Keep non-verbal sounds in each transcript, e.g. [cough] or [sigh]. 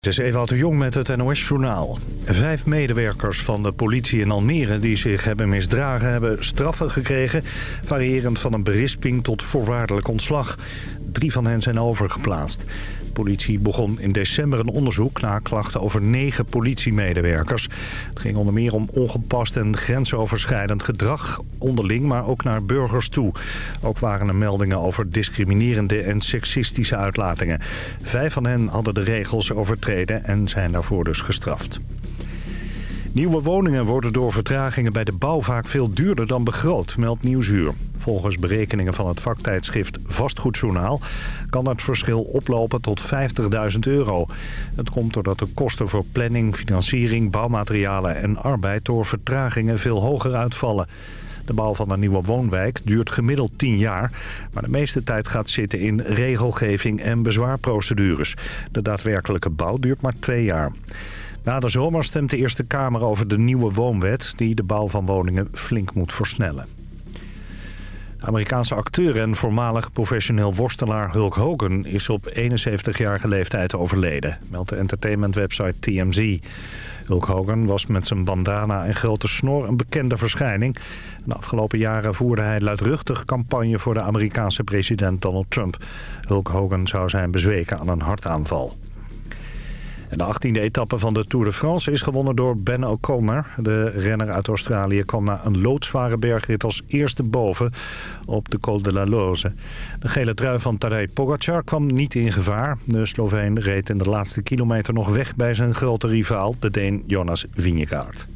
Het is Ewout de Jong met het NOS-journaal. Vijf medewerkers van de politie in Almere die zich hebben misdragen... hebben straffen gekregen, variërend van een berisping tot voorwaardelijk ontslag. Drie van hen zijn overgeplaatst. Politie begon in december een onderzoek naar klachten over negen politiemedewerkers. Het ging onder meer om ongepast en grensoverschrijdend gedrag onderling, maar ook naar burgers toe. Ook waren er meldingen over discriminerende en seksistische uitlatingen. Vijf van hen hadden de regels overtreden en zijn daarvoor dus gestraft. Nieuwe woningen worden door vertragingen bij de bouw vaak veel duurder dan begroot, meldt Nieuwsuur. Volgens berekeningen van het vaktijdschrift Vastgoedjournaal kan het verschil oplopen tot 50.000 euro. Het komt doordat de kosten voor planning, financiering, bouwmaterialen en arbeid door vertragingen veel hoger uitvallen. De bouw van een nieuwe woonwijk duurt gemiddeld 10 jaar... maar de meeste tijd gaat zitten in regelgeving en bezwaarprocedures. De daadwerkelijke bouw duurt maar twee jaar. Na de zomer stemt de Eerste Kamer over de nieuwe woonwet... die de bouw van woningen flink moet versnellen. Amerikaanse acteur en voormalig professioneel worstelaar Hulk Hogan... is op 71-jarige leeftijd overleden, meldt de entertainmentwebsite TMZ. Hulk Hogan was met zijn bandana en grote snor een bekende verschijning. De afgelopen jaren voerde hij luidruchtig campagne voor de Amerikaanse president Donald Trump. Hulk Hogan zou zijn bezweken aan een hartaanval. De 18e etappe van de Tour de France is gewonnen door Ben O'Connor. De renner uit Australië kwam na een loodzware bergrit als eerste boven op de Col de la Loze. De gele trui van Tadej Pogacar kwam niet in gevaar. De Sloveen reed in de laatste kilometer nog weg bij zijn grote rivaal, de Deen Jonas Vingegaard.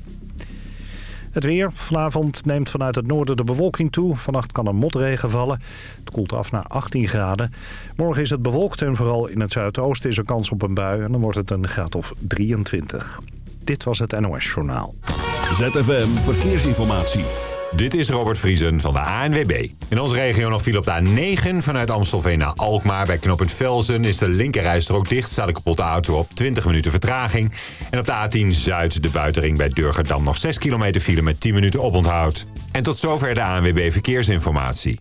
Het weer. Vanavond neemt vanuit het noorden de bewolking toe. Vannacht kan er motregen vallen. Het koelt af naar 18 graden. Morgen is het bewolkt en vooral in het zuidoosten is er kans op een bui. En dan wordt het een graad of 23. Dit was het NOS Journaal. ZFM Verkeersinformatie. Dit is Robert Vriesen van de ANWB. In onze regio nog viel op de A9 vanuit Amstelveen naar Alkmaar. Bij knooppunt Velzen is de linkerrijstrook dicht. Staat de kapotte auto op 20 minuten vertraging. En op de A10 Zuid de buitenring bij Durgerdam nog 6 kilometer file met 10 minuten oponthoud. En tot zover de ANWB Verkeersinformatie.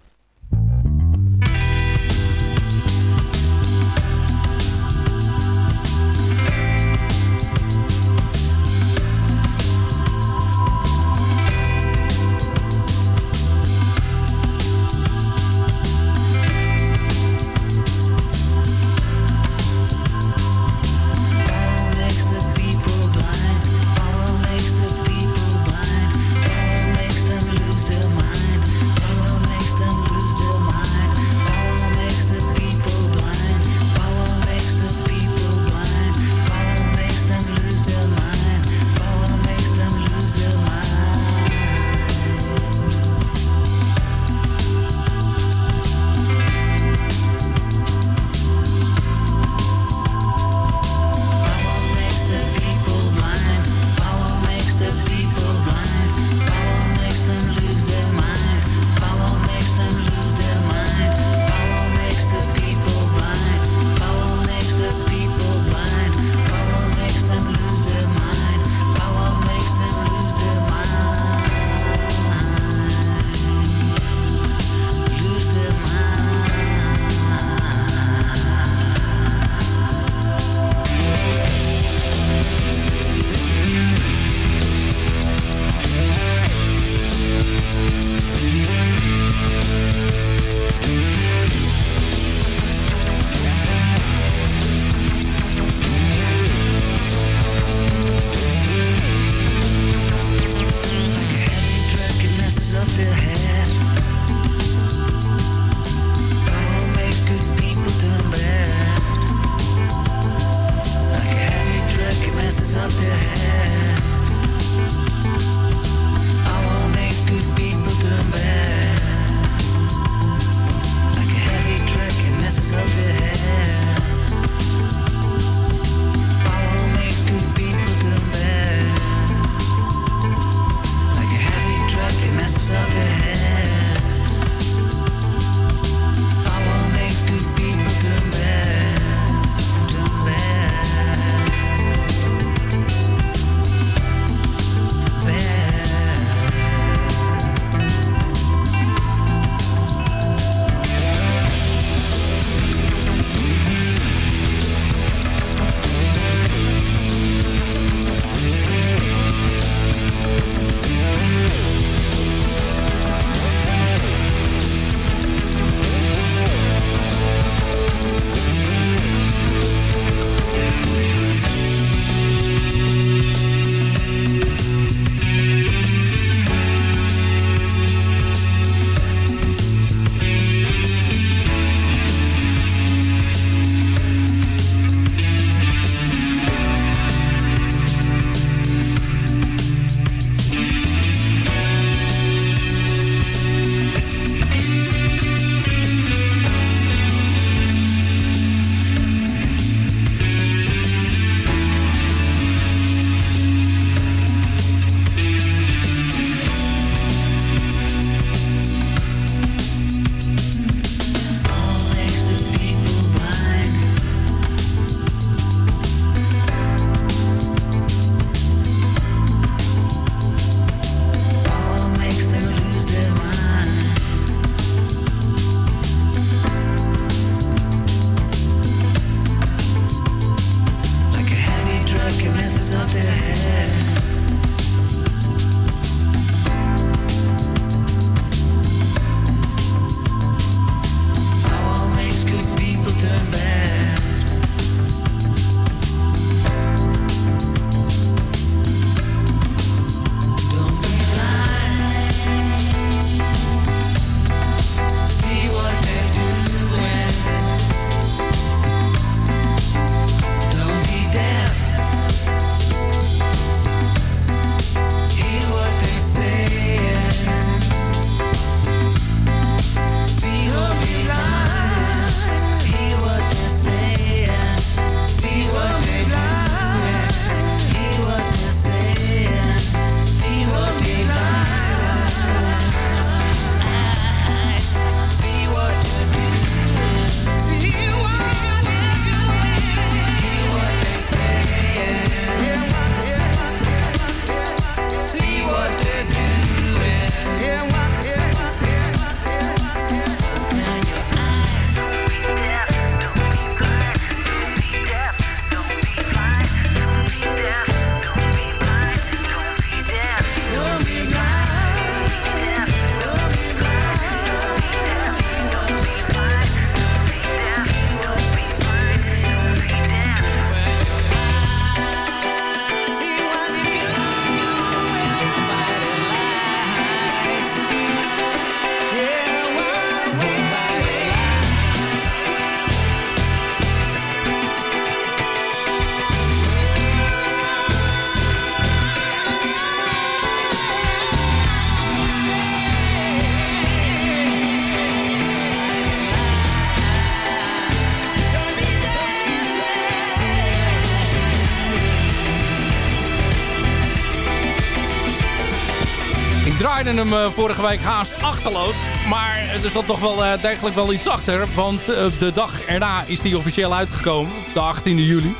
Eh, vorige week haast achterloos. Maar er zat toch wel uh, degelijk wel iets achter. Want uh, de dag erna is die officieel uitgekomen. De 18e juli.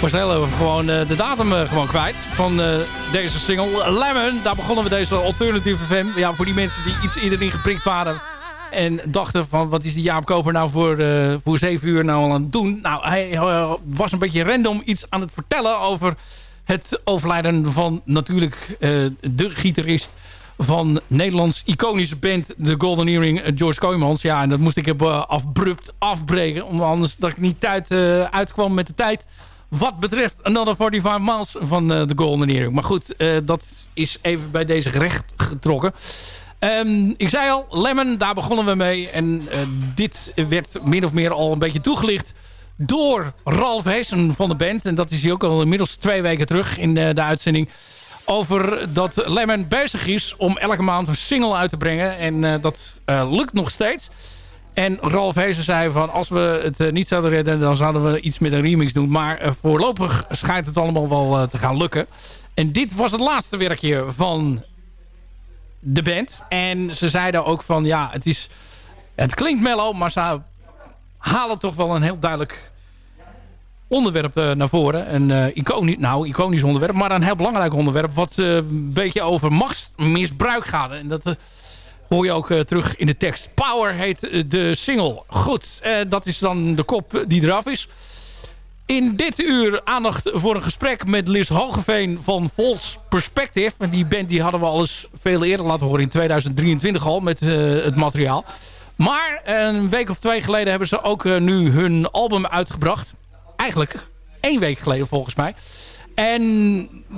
Was heel even gewoon de datum gewoon kwijt. Van deze single Lemon. Daar begonnen we deze alternatieve FM. Ja, voor die mensen die iets eerder in geprikt waren. En dachten van wat is die Jaap Koper nou voor, voor 7 uur nou al aan het doen. Nou, hij was een beetje random iets aan het vertellen over het overlijden van natuurlijk de gitarist van Nederlands iconische band The Golden Earring, eh, George Kooijmans. Ja, en dat moest ik heb, uh, abrupt afbreken. Omdat anders dat ik niet tijd, uh, uitkwam met de tijd. Wat betreft Another 45 Miles van uh, The Golden Earring. Maar goed, dat is even bij deze gerecht getrokken. Um, ik zei al, Lemon, daar begonnen we mee. En dit werd min of meer al een beetje toegelicht door Ralf Heesen van de band. En dat is hij ook al inmiddels twee weken terug in de uitzending over dat Lemon bezig is om elke maand een single uit te brengen. En uh, dat uh, lukt nog steeds. En Ralf Heesen zei van als we het uh, niet zouden redden... dan zouden we iets met een remix doen. Maar voorlopig schijnt het allemaal wel te gaan lukken. En dit was het laatste werkje van de band. En ze zeiden ook van ja, het, is, het klinkt mellow... maar ze halen toch wel een heel duidelijk onderwerp uh, naar voren. Een uh, iconisch, nou, iconisch onderwerp, maar een heel belangrijk onderwerp... wat uh, een beetje over machtsmisbruik gaat. En dat hoor je ook terug in de tekst. Power heet de single. Goed, dat is dan de kop die eraf is. In dit uur aandacht voor een gesprek met Liz Hogeveen van False Perspective. Die band die hadden we al eens veel eerder laten horen in 2023 al met het materiaal. Maar een week of twee geleden hebben ze ook nu hun album uitgebracht eigenlijk één week geleden volgens mij. En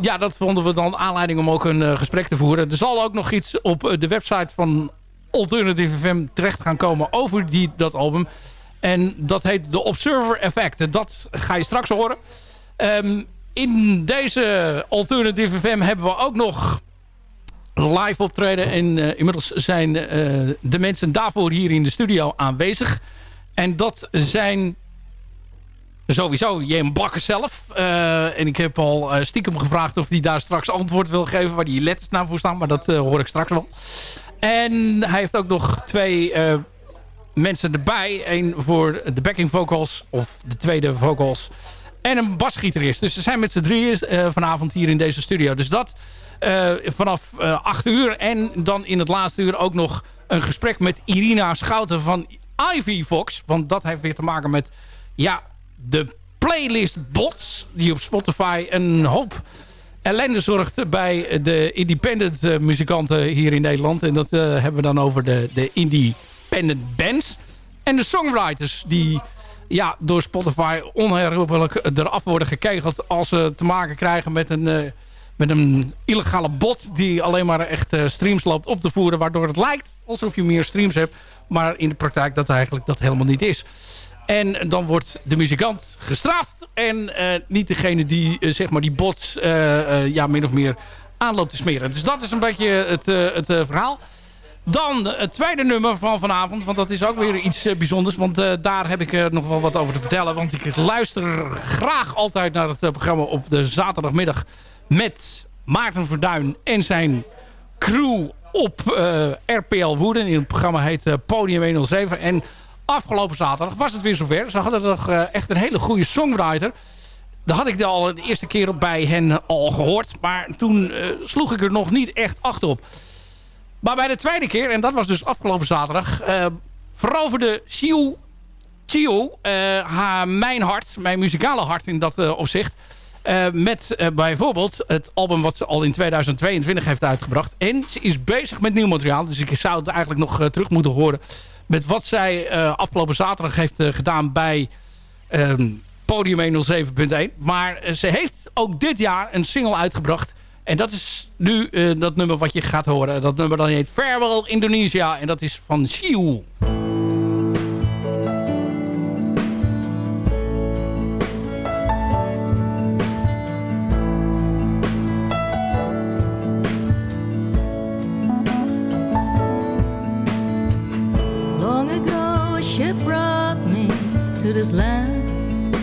ja, dat vonden we dan aanleiding om ook een uh, gesprek te voeren. Er zal ook nog iets op uh, de website van Alternative FM terecht gaan komen over die, dat album. En dat heet The Observer Effect. Dat ga je straks horen. Um, in deze Alternative FM hebben we ook nog live optreden. En uh, inmiddels zijn de mensen daarvoor hier in de studio aanwezig. En dat zijn sowieso Jem Bakker zelf. Uh, en ik heb al uh, stiekem gevraagd of hij daar straks antwoord wil geven... waar die letters naar voor staan, maar dat uh, hoor ik straks wel. En hij heeft ook nog twee mensen erbij. Eén voor de backing vocals of de tweede vocals. En een basgitarist. Dus ze zijn met z'n drieën vanavond hier in deze studio. Dus dat vanaf 8 uur. En dan in het laatste uur ook nog een gesprek met Irina Schouten van Ivy Fox. Want dat heeft weer te maken met... Ja, de playlist bots die op Spotify een hoop ellende zorgt bij de independent uh, muzikanten hier in Nederland. En dat uh, hebben we dan over de, de independent bands. En de songwriters die ja, door Spotify onherroepelijk eraf worden gekegeld... als ze te maken krijgen met een, uh, met een illegale bot... die alleen maar echt streams loopt op te voeren... waardoor het lijkt alsof je meer streams hebt... maar in de praktijk dat eigenlijk dat helemaal niet is. En dan wordt de muzikant gestraft. En uh, niet degene die uh, zeg maar die bots uh, ja, min of meer aanloopt te smeren. Dus dat is een beetje het, het verhaal. Dan het tweede nummer van vanavond. Want dat is ook weer iets bijzonders. Want daar heb ik nog wel wat over te vertellen. Want ik luister graag altijd naar het programma op de zaterdagmiddag. Met Maarten Verduin en zijn crew op RPL Woeden. In het programma heet Podium 107. En afgelopen zaterdag was het weer zover. Ze hadden nog uh, echt een hele goede songwriter. Daar had ik al de eerste keer bij hen al gehoord. Maar toen uh, sloeg ik er nog niet echt achter op. Maar bij de tweede keer, en dat was dus afgelopen zaterdag... Uh, veroverde Chiu, Chiu haar, mijn hart, mijn muzikale hart in dat opzicht... met bijvoorbeeld het album wat ze al in 2022 heeft uitgebracht. En ze is bezig met nieuw materiaal. Dus ik zou het eigenlijk nog terug moeten horen met wat zij uh, afgelopen zaterdag heeft uh, gedaan bij um, Podium 107.1. Maar uh, ze heeft ook dit jaar een single uitgebracht. En dat is nu dat nummer wat je gaat horen. Dat nummer dan heet Farewell Indonesia. En dat is van Shiu. Land.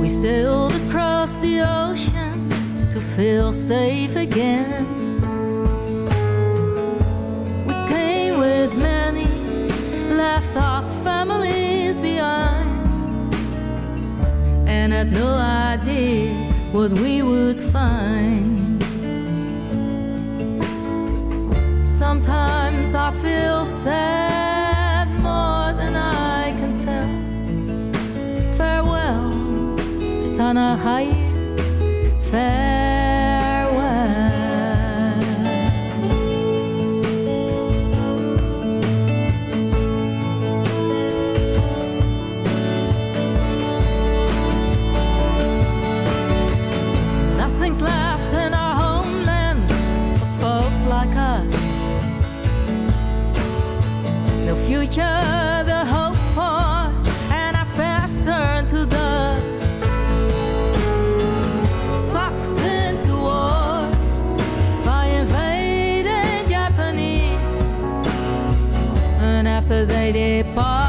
We sailed across the ocean to feel safe again. We came with many, left our families behind, and had no idea what we would find. Sometimes I feel sad Tanahai. Farewell. Nothing's left in our homeland for folks like us. No future apart.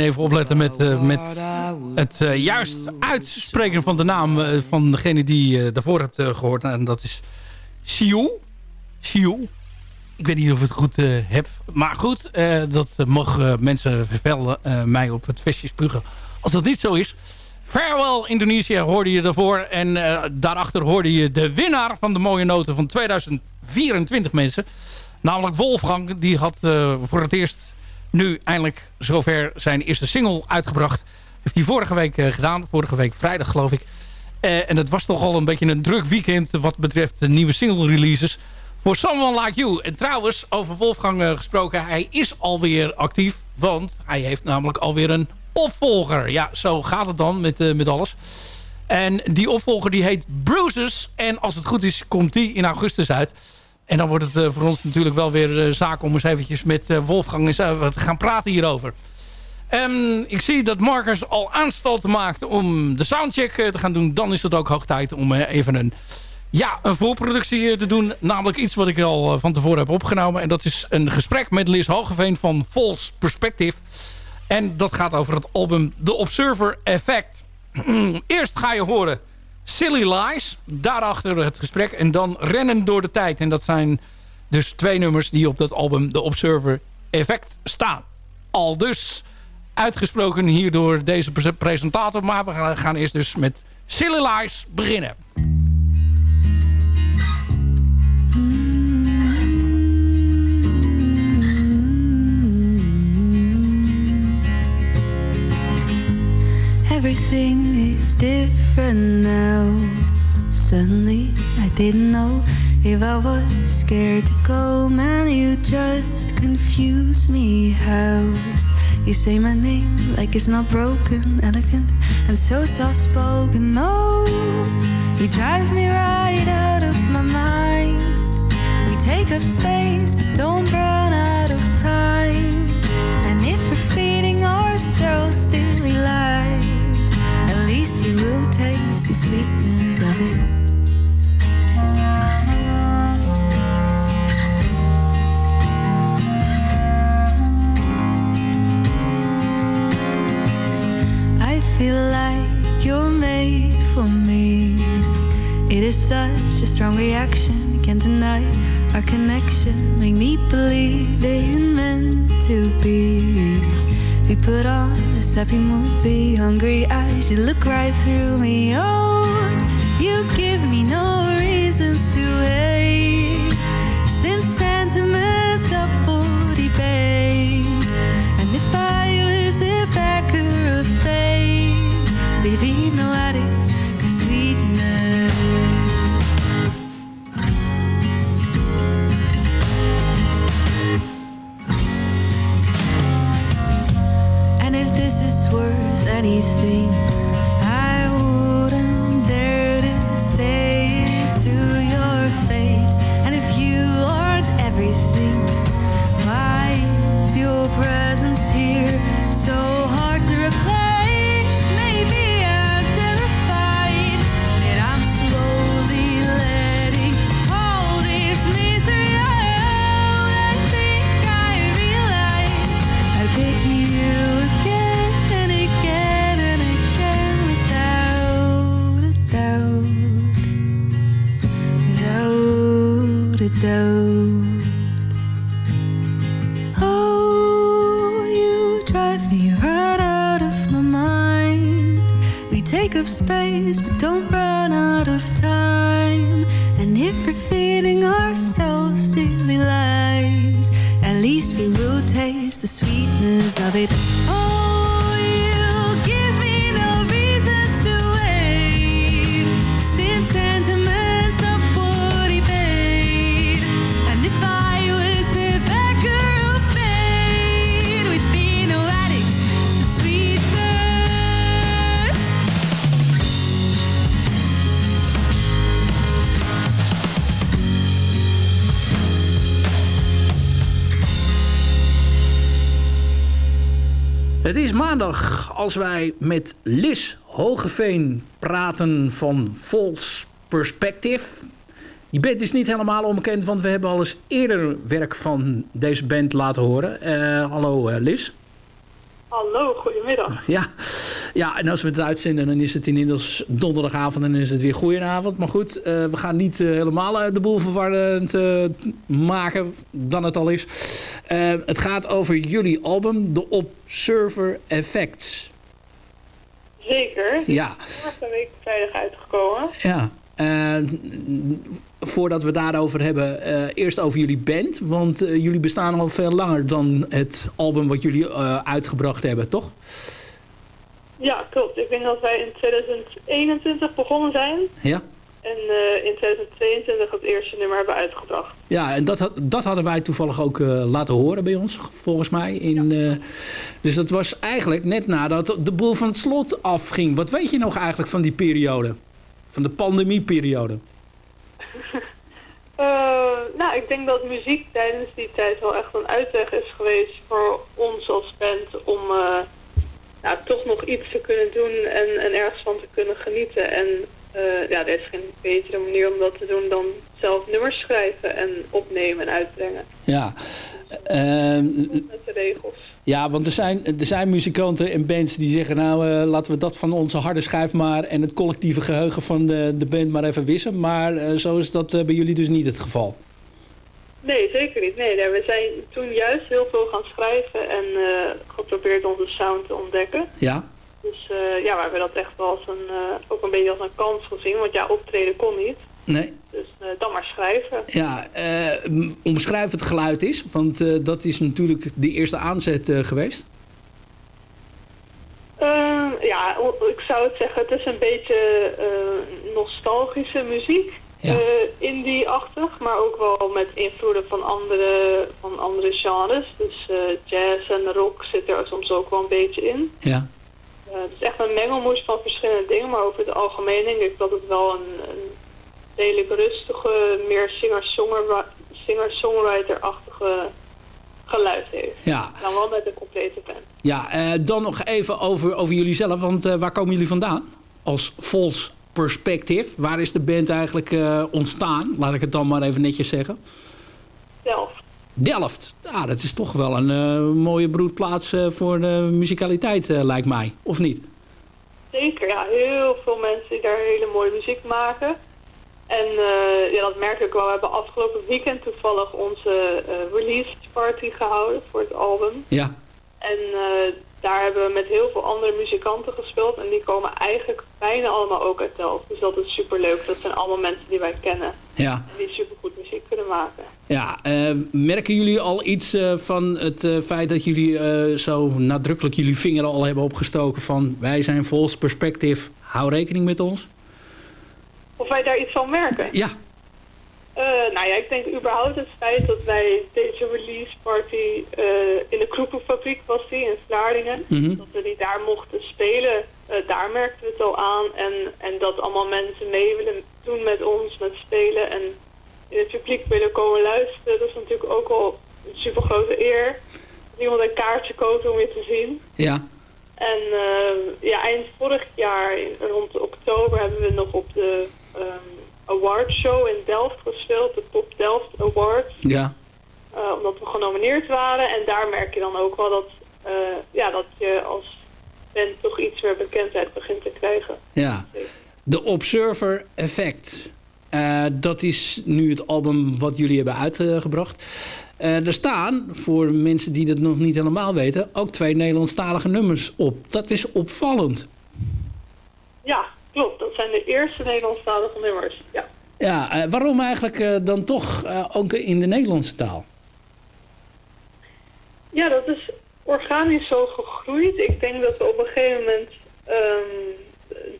Even opletten met, uh, met het uh, juist uitspreken van de naam uh, van degene die je daarvoor hebt gehoord. En dat is Siu. Siu. Ik weet niet of ik het goed heb. Maar goed, dat mogen mensen vervellen mij op het vestje spugen. Als dat niet zo is. Farewell Indonesië hoorde je daarvoor. En daarachter hoorde je de winnaar van de mooie noten van 2024 mensen. Namelijk Wolfgang, die had voor het eerst nu eindelijk zover zijn eerste single uitgebracht. Heeft hij vorige week uh, gedaan. Vorige week vrijdag geloof ik. Uh, en het was toch al een beetje een druk weekend wat betreft de nieuwe single releases. Voor Someone Like You. En trouwens, over Wolfgang gesproken, hij is alweer actief. Want hij heeft namelijk alweer een opvolger. Ja, zo gaat het dan met, met alles. En die opvolger die heet Bruises. En als het goed is, komt die in augustus uit. En dan wordt het uh, voor ons natuurlijk wel weer uh, zaak om eens eventjes met uh, Wolfgang eens, te gaan praten hierover. Um, ik zie dat Marcus al aanstalten maakt om de soundcheck te gaan doen. Dan is het ook hoog tijd om even een, ja, een voorproductie te doen. Namelijk iets wat ik al van tevoren heb opgenomen. En dat is een gesprek met Liz Hogeveen van False Perspective. En dat gaat over het album The Observer Effect. [clears throat] Eerst ga je horen... Silly Lies. Daarachter het gesprek. En dan Rennen door de tijd. En dat zijn dus twee nummers die op dat album The Observer Effect staan. Al dus uitgesproken hier door deze presentator. Maar we gaan eerst dus met Silly Lies beginnen. Everything is different now. Suddenly, I didn't know if I was scared to go. Man, you just confuse me. How you say my name like it's not broken, elegant, and so soft spoken. No, you drive me right out of my mind. We take up space, but don't run out of time. Taste the sweetness of it. I feel like you're made for me. It is such a strong reaction, can't deny our connection. Make me believe they meant to be. We put on a sappy movie, hungry eyes, you look right through me. Oh, you give me no reasons to hate. Since sentiments are for funny of. Het is maandag als wij met Lis Hogeveen praten van False Perspective. Die band is niet helemaal onbekend, want we hebben al eens eerder werk van deze band laten horen. Uh, hallo uh, Liz. Hallo, goedemiddag. Ja. ja, en als we het uitzenden, dan is het inmiddels donderdagavond en dan is het weer goedenavond. Maar goed, uh, we gaan niet uh, helemaal de boel verwarrend uh, maken dan het al is. het gaat over jullie album, The Observer Effects. Zeker. Ja. Vorige week vrijdag uitgekomen. Ja. Voordat we daarover hebben, eerst over jullie band. Want jullie bestaan al veel langer dan het album wat jullie uitgebracht hebben, toch? Ja, klopt. Ik denk dat wij in 2021 begonnen zijn. Ja. En uh, in 2022 het eerste nummer hebben uitgebracht. Ja, en dat, dat hadden wij toevallig ook uh, laten horen bij ons, volgens mij. In, ja. uh, dus dat was eigenlijk net nadat de boel van het slot afging. Wat weet je nog eigenlijk van die periode? Van de pandemieperiode? [laughs] nou, ik denk dat muziek tijdens die tijd wel echt een uitweg is geweest voor ons als band om nou, toch nog iets te kunnen doen en, en ergens van te kunnen genieten. En uh, ja, er is geen betere manier om dat te doen dan zelf nummers schrijven en opnemen en uitbrengen. Ja. Uh, met de regels. Ja, want er zijn, er zijn muzikanten en bands die zeggen... nou, uh, laten we dat van onze harde schijf maar... en het collectieve geheugen van de, de band maar even wissen. Maar uh, zo is dat bij jullie dus niet het geval. Nee, zeker niet. Nee, nee, we zijn toen juist heel veel gaan schrijven en geprobeerd onze sound te ontdekken. Ja. Dus ja, we hebben dat echt wel als een, ook een beetje als een kans gezien, want ja, optreden kon niet. Nee. Dus dan maar schrijven. Ja, omschrijf het geluid is, want dat is natuurlijk de eerste aanzet geweest. ja, ik zou het zeggen, het is een beetje nostalgische muziek ja. uh, indie-achtig, maar ook wel met invloeden van andere, van andere genres. Dus uh, jazz en rock zit er soms ook wel een beetje in. Ja. Uh, het is echt een mengelmoes van verschillende dingen, maar over het algemeen denk ik dat het wel een, een redelijk rustige, meer singer-songwriter-achtige geluid heeft. Ja. Dan wel met een complete band. Ja, dan nog even over, over jullie zelf, want waar komen jullie vandaan? Als Vols Perspective. Waar is de band eigenlijk uh, ontstaan? Laat ik het dan maar even netjes zeggen. Delft. Delft. Ja, dat is toch wel een mooie broedplaats voor de muzikaliteit, lijkt mij. Of niet? Zeker, ja. Heel veel mensen die daar hele mooie muziek maken. En ja, dat merk ik wel. We hebben afgelopen weekend toevallig onze release party gehouden voor het album. Ja. En daar hebben we met heel veel andere muzikanten gespeeld. En die komen eigenlijk bijna allemaal ook uit Delft. Dus dat is super leuk. Dat zijn allemaal mensen die wij kennen. Ja. En die super goed muziek kunnen maken. Ja, uh, merken jullie al iets uh, van het uh, feit dat jullie zo nadrukkelijk jullie vinger al hebben opgestoken van wij zijn Vols Perspective, hou rekening met ons? Of wij daar iets van merken? Ja. Uh, nou ja, ik denk überhaupt het feit dat wij deze release party uh, in de Kroepenfabriek was die in Vlaardingen. Mm -hmm. Dat we die daar mochten spelen, uh, daar merkten we het al aan. En, en dat allemaal mensen mee willen doen met ons, met spelen en in het publiek willen komen luisteren. Dat is natuurlijk ook al een super grote eer. Dat iemand een kaartje koopt om je te zien. Ja. En ja, eind vorig jaar, rond oktober, hebben we nog op de... Um, awardshow in Delft gespeeld, de Pop Delft Awards. Ja. Uh, omdat we genomineerd waren. En daar merk je dan ook wel dat, uh, ja, dat je als band toch iets meer bekendheid begint te krijgen. Ja. De Observer Effect. Uh, dat is nu het album wat jullie hebben uitgebracht. er staan, voor mensen die dat nog niet helemaal weten, ook twee Nederlandstalige nummers op. Dat is opvallend. Ja, klopt. Dat zijn de eerste Nederlandstalige nummers, ja. Ja, uh, waarom eigenlijk uh, dan toch uh, ook in de Nederlandse taal? Ja, dat is organisch zo gegroeid. Ik denk dat we op een gegeven moment um,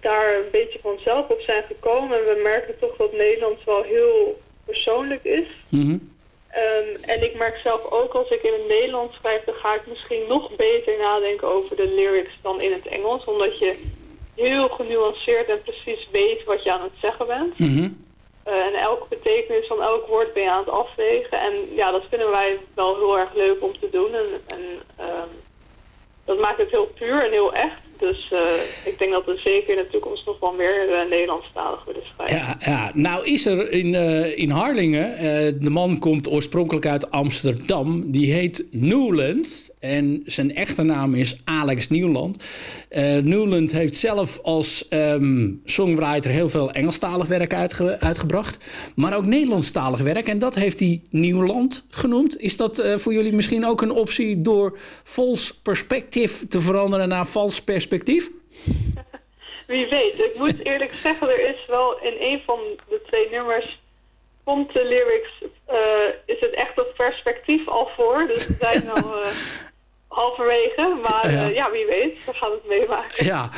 daar een beetje vanzelf op zijn gekomen. En we merken toch dat Nederlands wel heel persoonlijk is. Mm -hmm. um, en ik merk zelf ook als ik in het Nederlands schrijf... dan ga ik misschien nog beter nadenken over de lyrics dan in het Engels. Omdat je heel genuanceerd en precies weet wat je aan het zeggen bent. Mm -hmm. uh, en elke betekenis van elk woord ben je aan het afwegen. En ja, dat vinden wij wel heel erg leuk om te doen. En, en uh, dat maakt het heel puur en heel echt. Dus uh, ik denk dat we zeker in de toekomst nog wel meer uh, Nederlandstalig willen schrijven. Ja, ja, nou is er in, uh, in Harlingen, de man komt oorspronkelijk uit Amsterdam, die heet Newland. En zijn echte naam is Alex Nieuwland. Uh, Newland heeft zelf als um, songwriter heel veel Engelstalig werk uitge uitgebracht. Maar ook Nederlandstalig werk. En dat heeft hij Nieuwland genoemd. Is dat uh, voor jullie misschien ook een optie door false perspectief te veranderen naar vals perspectief? [laughs] Wie weet. Ik moet eerlijk zeggen, er is wel in een van de twee nummers komt de lyrics, uh, is het echt op perspectief al voor. Dus we zijn al uh, [laughs] halverwege. Maar ja. Uh, ja. wie weet, we gaan het meemaken. Ja,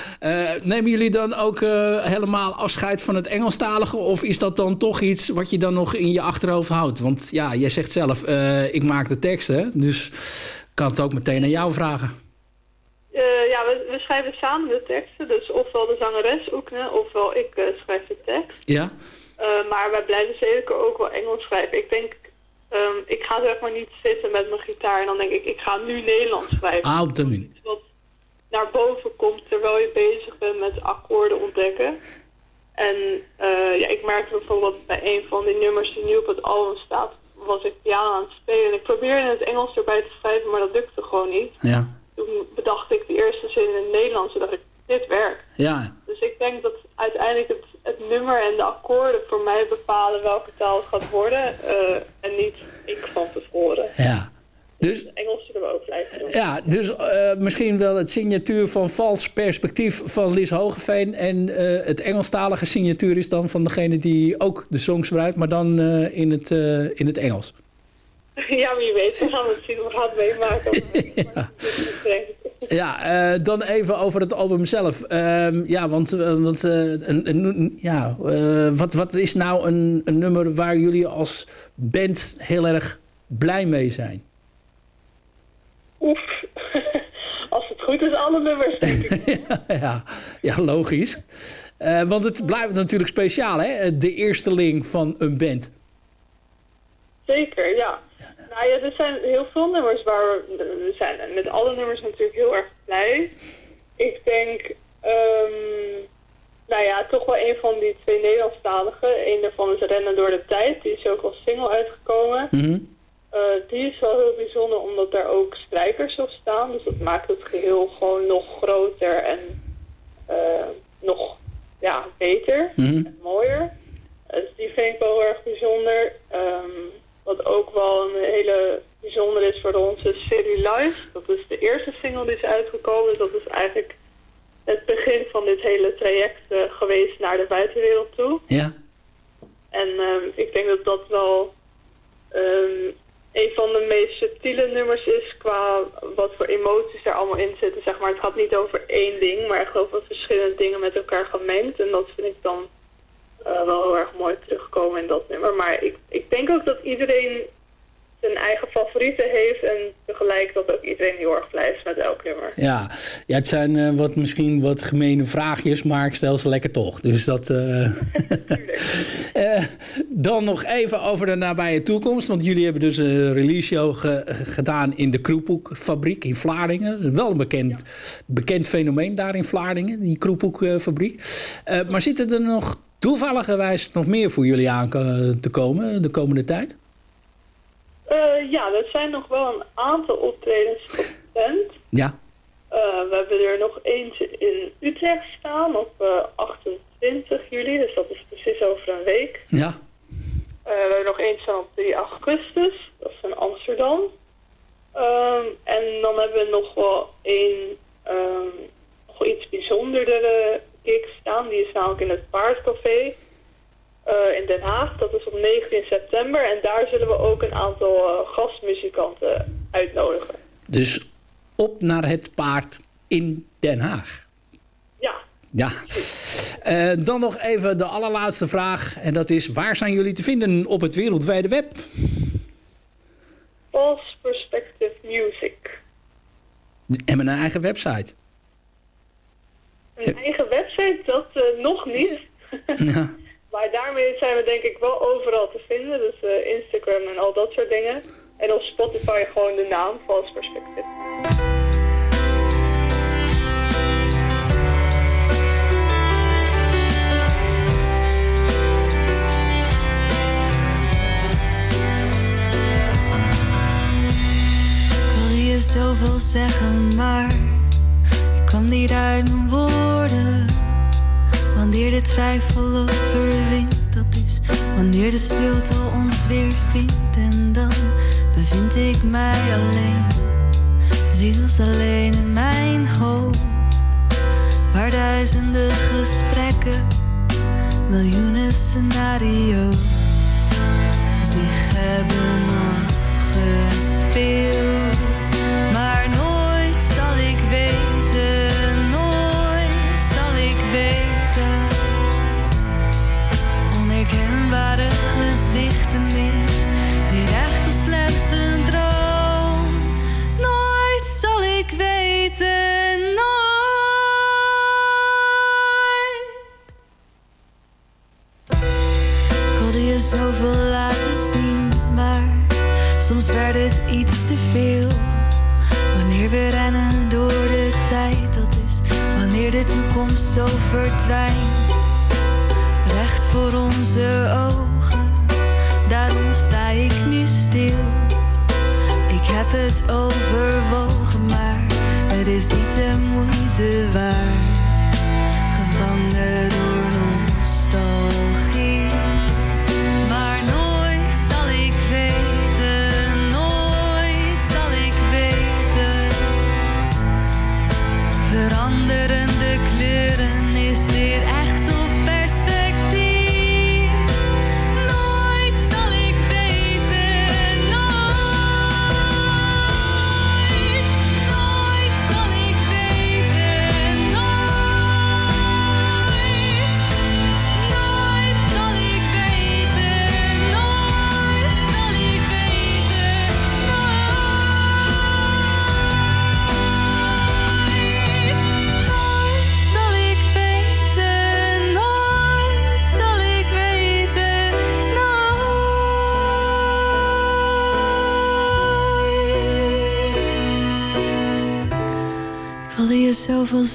nemen jullie dan ook helemaal afscheid van het Engelstalige? Of is dat dan toch iets wat je dan nog in je achterhoofd houdt? Want ja, jij zegt zelf, ik maak de teksten. Dus ik kan het ook meteen aan jou vragen. Ja, we, we, schrijven samen de teksten. Dus ofwel de zangeres Oekne, ofwel ik schrijf de tekst. Ja. Maar wij blijven zeker ook wel Engels schrijven. Ik denk, um, ik ga zeg maar niet zitten met mijn gitaar en dan denk ik, ik ga nu Nederlands schrijven. Ah, op manier. Wat naar boven komt terwijl je bezig bent met akkoorden ontdekken. En ja, ik merkte bijvoorbeeld bij een van die nummers die nu op het album staat, was ik piano aan het spelen. En ik probeerde in het Engels erbij te schrijven, maar dat lukte gewoon niet. Ja toen bedacht ik de eerste zin in het Nederlands en dacht ik, dit werkt. Ja. Dus ik denk dat uiteindelijk het, het nummer en de akkoorden voor mij bepalen welke taal het gaat worden. Uh, en niet ik van tevoren. Ja. Dus, dus Engels zullen we ook blijven doen. Ja, dus uh, misschien wel het signatuur van vals perspectief van Lies Hogeveen. En uh, het Engelstalige signatuur is dan van degene die ook de songs gebruikt, maar dan in, het, in het Engels. [laughs] Ja, wie weet. We gaan het zien. We gaan het meemaken. [laughs] ja, ja uh, dan even over het album zelf. Uh, ja, want, uh, want een, een, ja, wat, wat is nou een, een nummer waar jullie als band heel erg blij mee zijn? Oef. [laughs] Als het goed is, alle nummers, [laughs] ja, ja, logisch. want het blijft natuurlijk speciaal, hè? De eerste link van een band. Zeker, ja. Nou ja, er zijn heel veel nummers waar we, we zijn met alle nummers natuurlijk heel erg blij. Ik denk, um, nou ja, toch wel een van die twee Nederlandstaligen. Een daarvan is Rennen door de Tijd, die is ook als single uitgekomen. Mm -hmm. uh, die is wel heel bijzonder omdat daar ook strijkers op staan. Dus dat maakt het geheel gewoon nog groter en uh, nog ja, beter mm -hmm. en mooier. Dus die vind ik wel heel erg bijzonder. Um, wat ook wel een hele bijzonder is voor onze City Life. Dat is de eerste single die is uitgekomen. Dat is eigenlijk het begin van dit hele traject uh, geweest naar de buitenwereld toe. Ja. En um, ik denk dat dat wel um, een van de meest subtiele nummers is qua wat voor emoties er allemaal in zitten. Zeg maar. Het gaat niet over één ding, maar echt over verschillende dingen met elkaar gemengd. En dat vind ik dan uh, wel heel erg mooi terugkomen in dat nummer. Maar ik, ik denk ook dat iedereen zijn eigen favorieten heeft en tegelijk dat ook iedereen heel erg blij is met elk nummer. Ja, ja het zijn uh, wat, misschien wat gemene vraagjes, maar ik stel ze lekker toch. Dus dat... Uh... [laughs] dan nog even over de nabije toekomst, want jullie hebben dus een release show ge gedaan in de Kroephoekfabriek in Vlaardingen. Wel een bekend, ja. bekend fenomeen daar in Vlaardingen, die Kroephoekfabriek. maar zitten er nog toevalligerwijs nog meer voor jullie aan te komen de komende tijd? Uh, ja, er zijn nog wel een aantal optredens gepland. Ja. Uh, we hebben er nog eentje in Utrecht staan op uh, 28 juli, dus dat is precies over een week. Ja. we hebben nog eentje staan op 3 augustus, dat is in Amsterdam. Um, en dan hebben we nog wel één, um, nog iets bijzonderdere gig staan. Die is namelijk in het Paardcafé. Uh, in Den Haag. Dat is op 19 september. En daar zullen we ook een aantal uh, gastmuzikanten uitnodigen. Dus op naar het paard in Den Haag. Ja. Ja. Uh, dan nog even de allerlaatste vraag. En dat is, waar zijn jullie te vinden op het wereldwijde web? False Perspective Music. En met een eigen website. Een eigen website, dat eh, nog niet. [laughs] [laughs] Maar daarmee zijn we denk ik wel overal te vinden. Dus eh, Instagram en al dat soort dingen. En op Spotify gewoon de naam Vals Perspective. Ik wil je zoveel zeggen, maar kwam niet uit mijn woorden. Wanneer de twijfel overwint, dat is wanneer de stilte ons weer vindt. En dan bevind ik mij alleen, ziels alleen in mijn hoofd. Waar duizenden gesprekken, miljoenen scenario's zich hebben afgespeeld. Ik weten, nooit. Ik wilde je zoveel laten zien, maar soms werd het iets te veel. Wanneer we rennen door de tijd, dat is wanneer de toekomst zo verdwijnt. Recht voor onze ogen, daarom sta ik nu stil. Ik heb het overwogen, maar het is niet de moeite waard. Gevangen door nostalgie. Maar nooit zal ik weten, nooit zal ik weten. Veranderende kleuren, is dit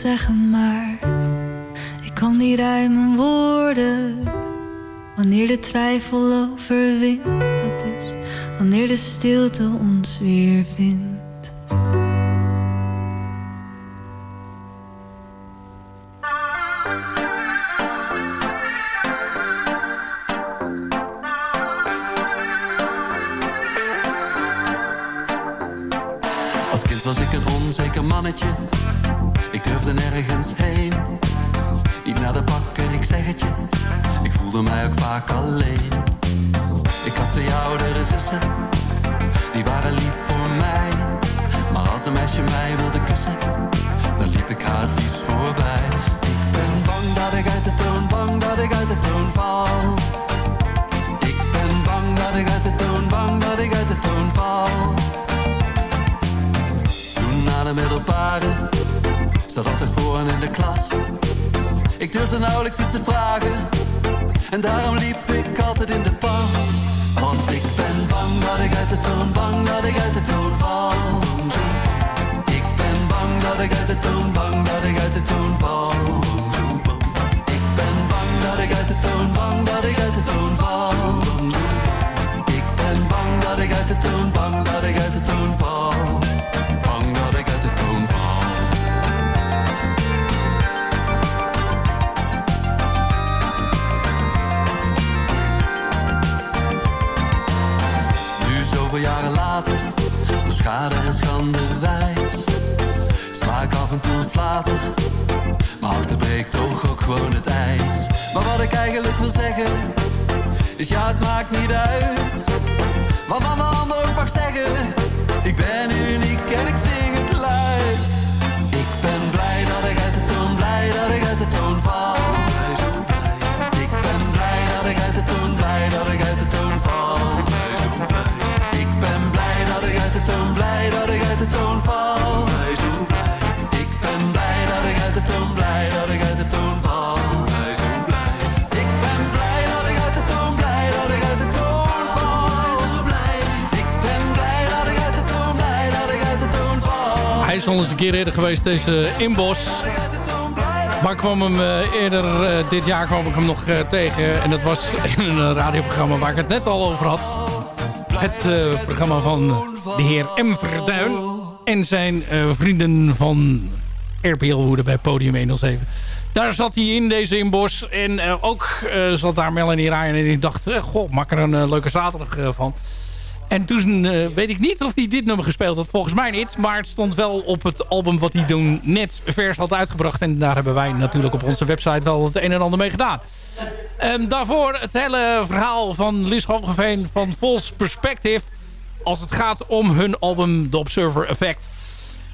zeggen, maar ik kwam niet uit mijn woorden. Wanneer de twijfel overwint, dat is wanneer de stilte ons weer vindt. Voelde mij ook vaak alleen. Ik had twee oudere zussen, die waren lief voor mij. Maar als een meisje mij wilde kussen, dan liep ik haar het liefst voorbij. Ik ben bang dat ik uit de toon, bang dat ik uit de toon val. Ik ben bang dat ik uit de toon, bang dat ik uit de toon val. Toen na de middelbare zat altijd vooraan in de klas. Ik durfde nauwelijks iets te vragen en daarom liep ik altijd in de pas. Want ik ben bang dat ik uit de toon, bang dat ik uit de toon val. Ik ben bang dat ik uit de toon, bang dat ik uit de toon val. Ik ben bang dat ik uit de toon, bang dat ik uit de toon val. Ik ben bang dat ik uit de toon, bang dat ik uit de toon val. Zoveel jaren later, door schade en schande wijs, sla ik af en toe een flater. Maar achter breekt toch ook gewoon het ijs. Maar wat ik eigenlijk wil zeggen, is ja, het maakt niet uit. Wat van de ander ook mag zeggen, ik ben uniek en ik zing het luid. Hij is al eens een keer eerder geweest, deze Inbos. Maar kwam hem eh, eerder eh, dit jaar kwam ik hem nog eh, tegen. En dat was in een radioprogramma waar ik het net al over had. Het programma van de heer M. Verduin. en zijn vrienden van RPL Woede bij Podium 107. Daar zat hij in, deze inbos. En ook zat daar Melanie Ryan. En ik dacht, goh, maak er een leuke zaterdag van. En toen weet ik niet of hij dit nummer gespeeld had. Volgens mij niet. Maar het stond wel op het album wat hij toen net vers had uitgebracht. En daar hebben wij natuurlijk op onze website wel het een en ander mee gedaan. Um, daarvoor het hele verhaal van Liz Hogeveen van False Perspective. Als het gaat om hun album The Observer Effect.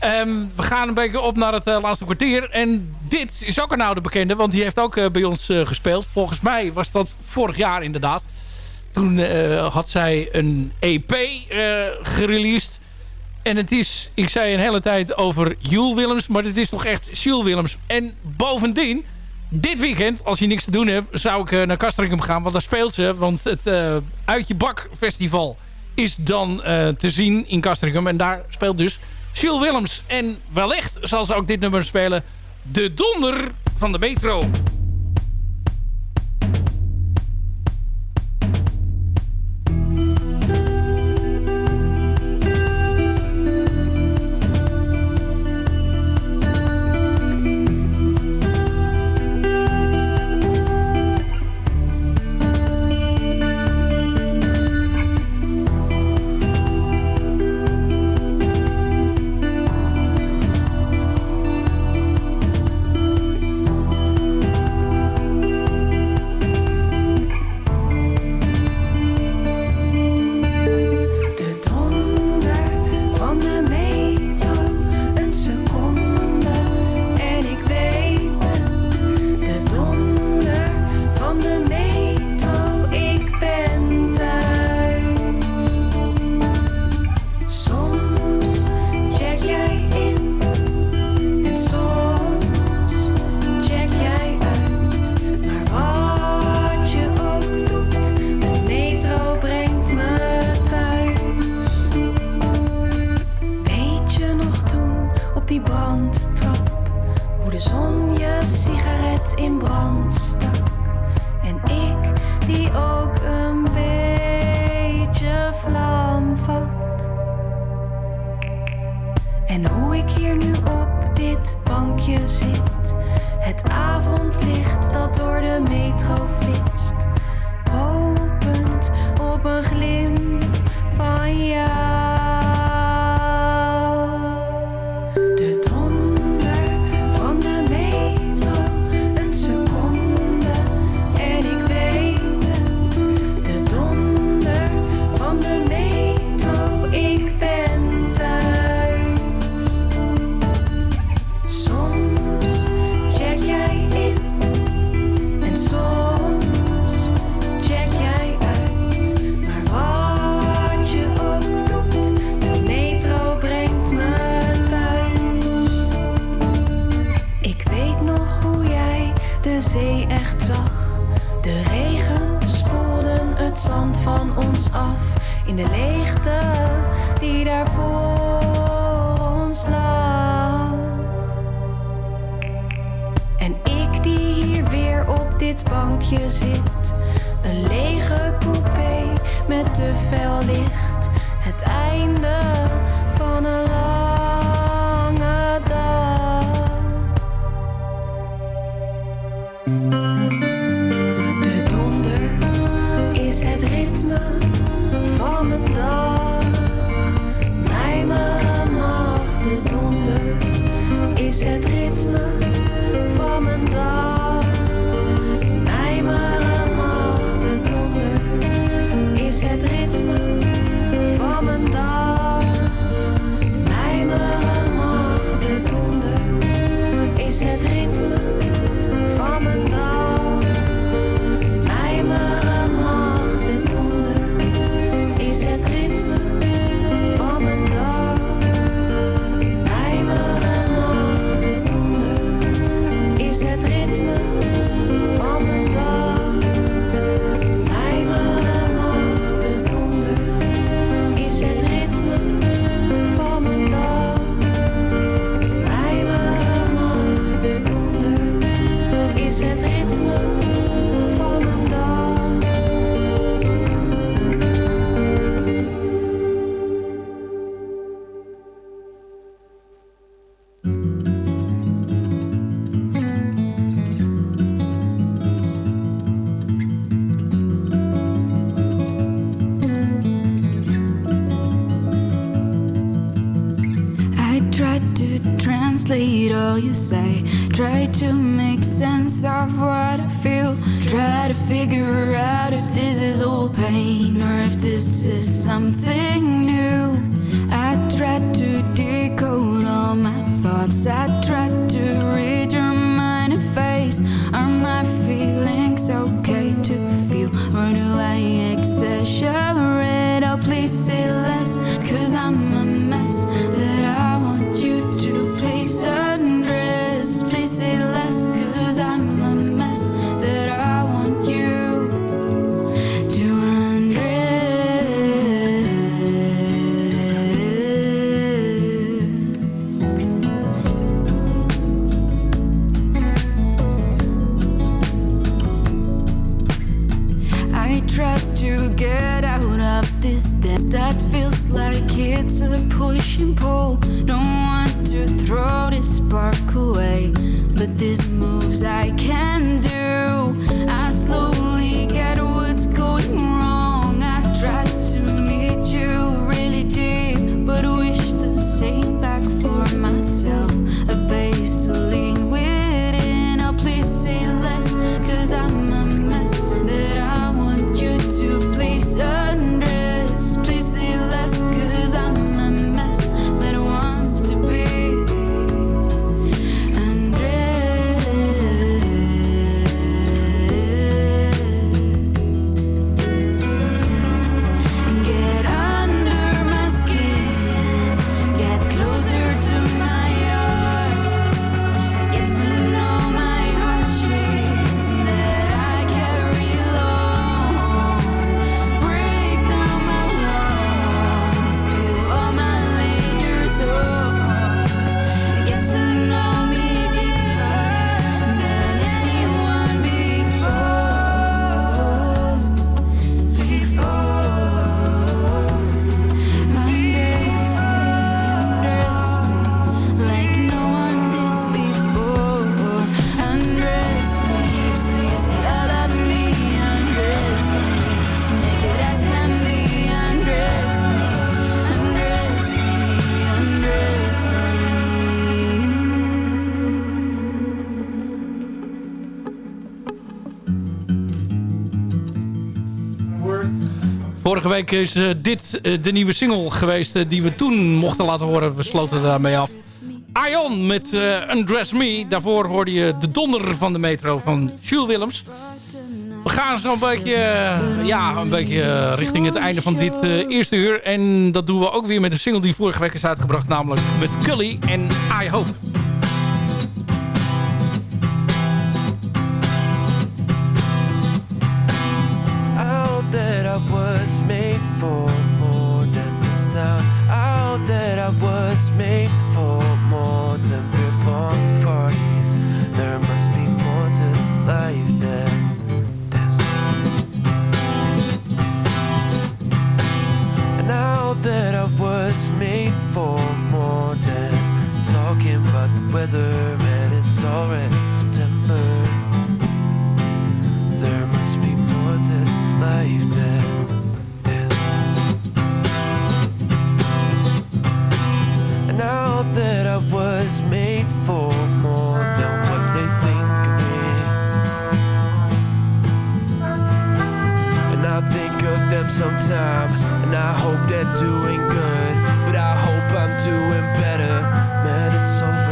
Um, we gaan een beetje op naar het uh, laatste kwartier. En dit is ook een oude bekende. Want die heeft ook uh, bij ons gespeeld. Volgens mij was dat vorig jaar inderdaad. Toen had zij een EP gereleased. En het is, ik zei een hele tijd over Jules Willems. Maar het is toch echt Jules Willems. En bovendien dit weekend, als je niks te doen hebt, zou ik uh, naar Castricum gaan. Want daar speelt ze. Want het uh, Uit je Bak festival is dan te zien in Castricum. En daar speelt dus Jules Willems. En wellicht zal ze ook dit nummer spelen. De donder van de metro. Is to figure out if this is all pain or if this is something new. I tried to decode all my thoughts. I tried to pull. Don't want to throw this spark away, but these moves I can do. is eh, dit eh, de nieuwe single geweest eh, die we toen mochten laten horen. We sloten daarmee af. Ion met Undress Me. Daarvoor hoorde je de donder van de metro van Jules Willems. We gaan zo'n beetje, ja, een beetje richting het einde van dit eerste uur. En dat doen we ook weer met een single die vorige week is uitgebracht. Namelijk met Cully en I Hope. them sometimes. And I hope they're doing good, but I hope I'm doing better. Man, it's so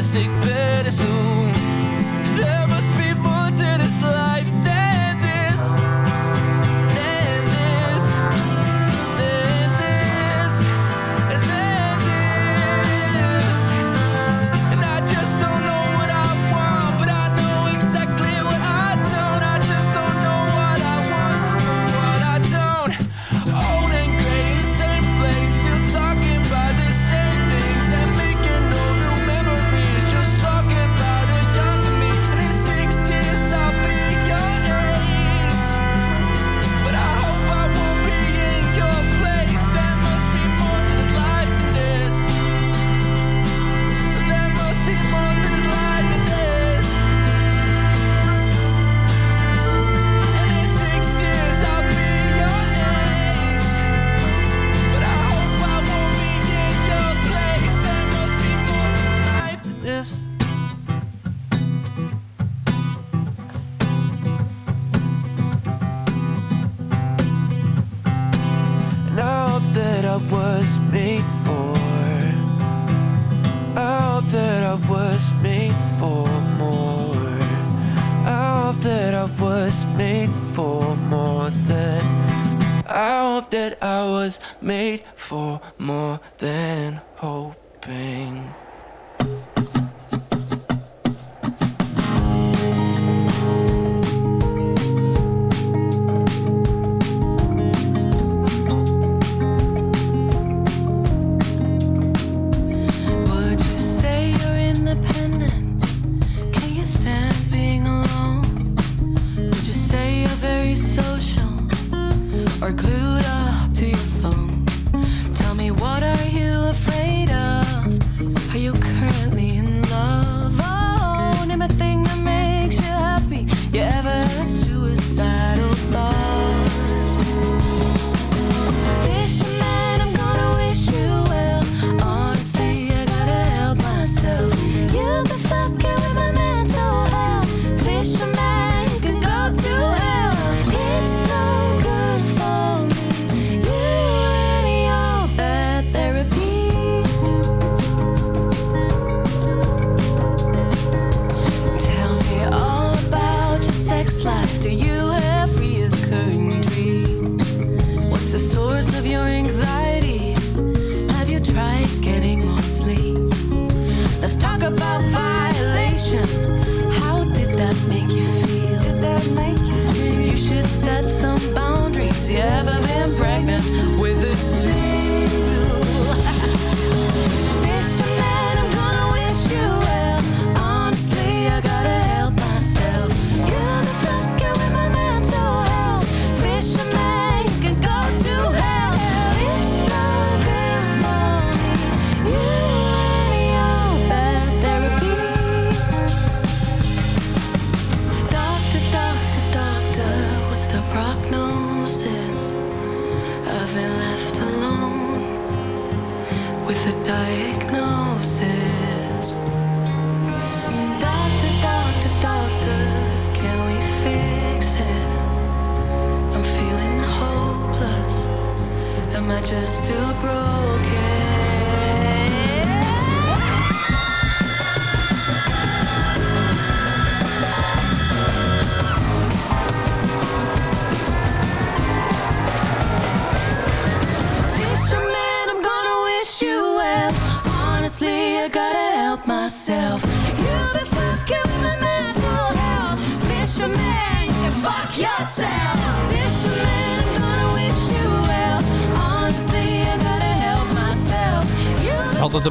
plastic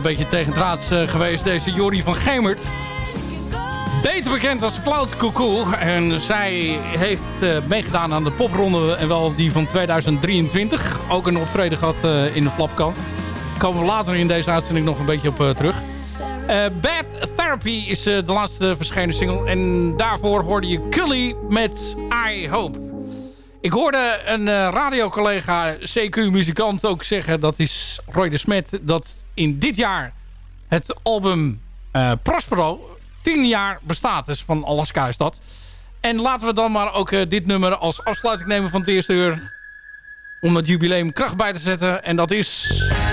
beetje tegendraads eh, geweest, deze Jori van Gemert. Beter bekend als Cloud Cuckoo. En zij heeft eh, meegedaan aan de popronde en wel die van 2023. Ook een optreden gehad eh, in de Flapkamp. Daar komen we later in deze uitzending nog een beetje op terug. Bad Therapy is de laatste verschenen single. En daarvoor hoorde je Cully met I Hope. Ik hoorde een eh, radiocollega, CQ-muzikant, ook zeggen... dat is Roy de Smet, dat in dit jaar het album eh, Prospero... 10 jaar bestaat. Dus van Alaska is dat. En laten we dan maar ook eh, dit nummer als afsluiting nemen van het eerste uur. Om het jubileum kracht bij te zetten. En dat is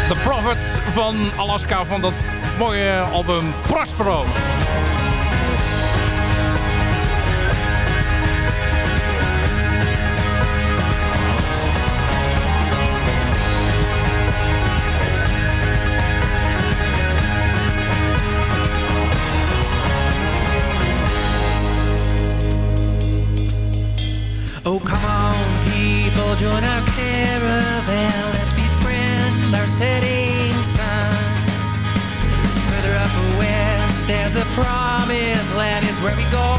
The Prophet van Alaska van dat mooie album Prospero. Oh, come on, people, join our caravan. Let's befriend our setting sun. Further up west, there's the promised land. Is where we go,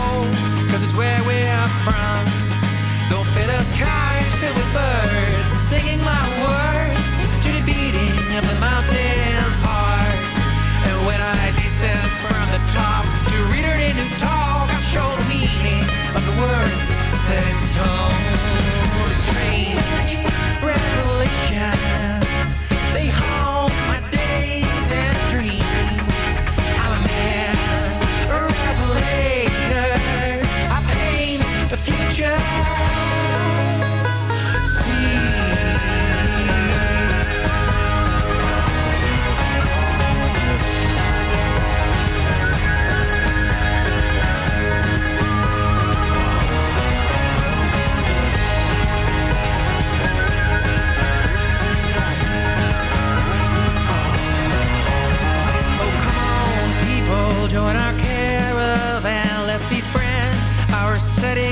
cause it's where we're from. Don't fill the skies filled with birds, singing my words to the beating of the mountain's heart. And when I descend from the top to read her new talk, of the words set in stone. Strange